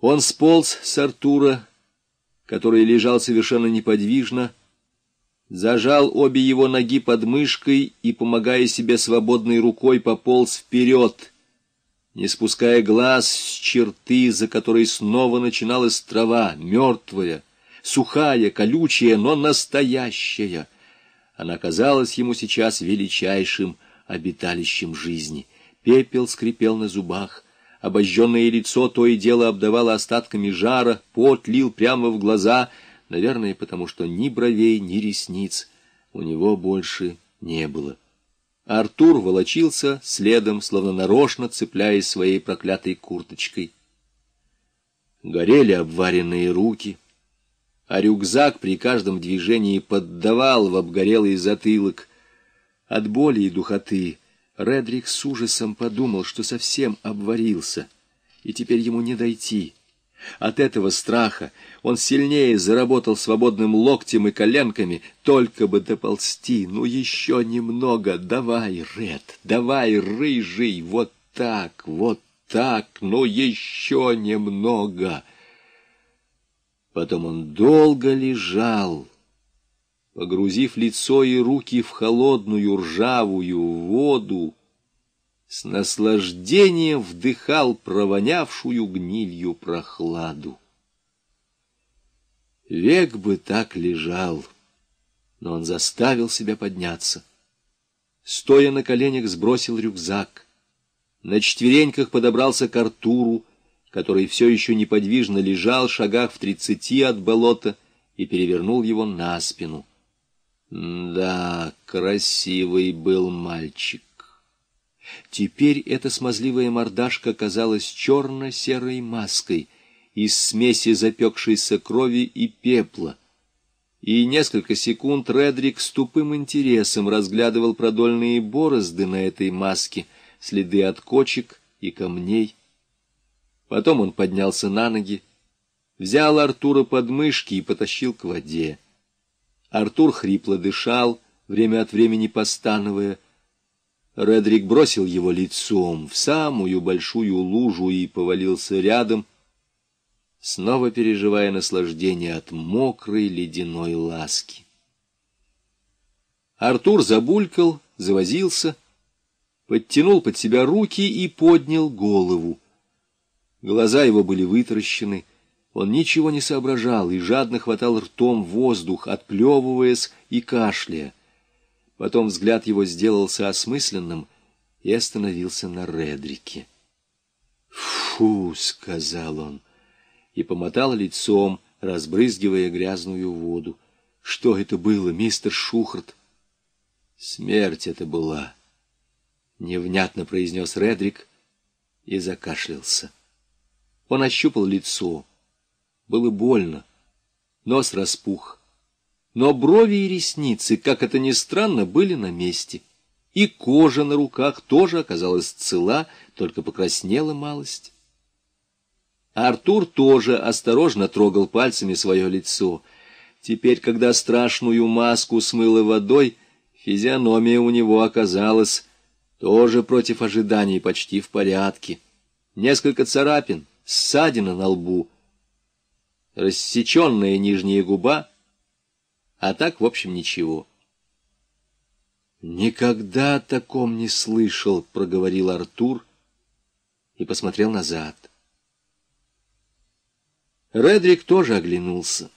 Он сполз с Артура, который лежал совершенно неподвижно, зажал обе его ноги под мышкой и, помогая себе свободной рукой, пополз вперед, не спуская глаз с черты, за которой снова начиналась трава, мертвая, сухая, колючая, но настоящая. Она казалась ему сейчас величайшим обиталищем жизни. Пепел скрипел на зубах, обожженное лицо то и дело обдавало остатками жара, пот лил прямо в глаза — наверное, потому что ни бровей, ни ресниц у него больше не было. Артур волочился следом, словно нарочно цепляясь своей проклятой курточкой. Горели обваренные руки, а рюкзак при каждом движении поддавал в обгорелый затылок. От боли и духоты Редрик с ужасом подумал, что совсем обварился, и теперь ему не дойти — от этого страха он сильнее заработал свободным локтем и коленками, только бы доползти. Ну, еще немного. Давай, Ред, давай, рыжий, вот так, вот так, ну, еще немного. Потом он долго лежал, погрузив лицо и руки в холодную ржавую воду, с наслаждением вдыхал провонявшую гнилью прохладу. Век бы так лежал, но он заставил себя подняться. Стоя на коленях, сбросил рюкзак. На четвереньках подобрался к Артуру, который все еще неподвижно лежал, шагах в тридцати от болота, и перевернул его на спину. Да, красивый был мальчик. Теперь эта смазливая мордашка казалась черно-серой маской из смеси запекшейся крови и пепла. И несколько секунд Редрик с тупым интересом разглядывал продольные борозды на этой маске, следы от кочек и камней. Потом он поднялся на ноги, взял Артура под мышки и потащил к воде. Артур хрипло дышал, время от времени постановая, Редрик бросил его лицом в самую большую лужу и повалился рядом, снова переживая наслаждение от мокрой ледяной ласки. Артур забулькал, завозился, подтянул под себя руки и поднял голову. Глаза его были вытаращены, он ничего не соображал и жадно хватал ртом воздух, отплевываясь и кашляя. Потом взгляд его сделался осмысленным и остановился на Редрике. «Фу!» — сказал он, и помотал лицом, разбрызгивая грязную воду. «Что это было, мистер Шухарт?» «Смерть это была!» — невнятно произнес Редрик и закашлялся. Он ощупал лицо. Было больно. Нос распух но брови и ресницы, как это ни странно, были на месте. И кожа на руках тоже оказалась цела, только покраснела малость. Артур тоже осторожно трогал пальцами свое лицо. Теперь, когда страшную маску смыло водой, физиономия у него оказалась тоже против ожиданий почти в порядке. Несколько царапин, ссадина на лбу, рассеченная нижняя губа — а так, в общем, ничего. «Никогда о таком не слышал», — проговорил Артур и посмотрел назад. Редрик тоже оглянулся.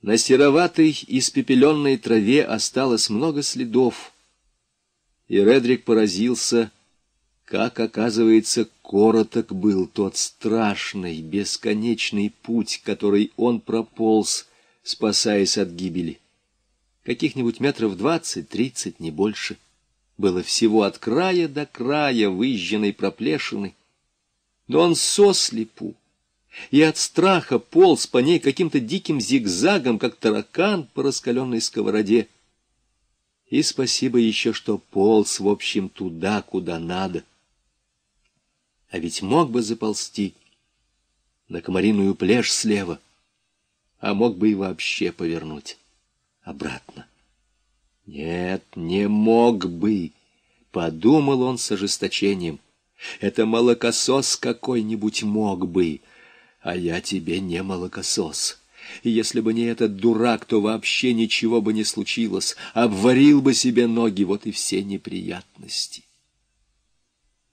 На сероватой, испепеленной траве осталось много следов, и Редрик поразился, как, оказывается, короток был тот страшный, бесконечный путь, который он прополз, спасаясь от гибели. Каких-нибудь метров двадцать-тридцать, не больше. Было всего от края до края выжженной проплешины. Но он сослепу и от страха полз по ней каким-то диким зигзагом, как таракан по раскаленной сковороде. И спасибо еще, что полз, в общем, туда, куда надо. А ведь мог бы заползти на комариную плешь слева — а мог бы и вообще повернуть обратно. Нет, не мог бы, подумал он с ожесточением. Это молокосос какой-нибудь мог бы. А я тебе не молокосос. И если бы не этот дурак, то вообще ничего бы не случилось. Обварил бы себе ноги, вот и все неприятности.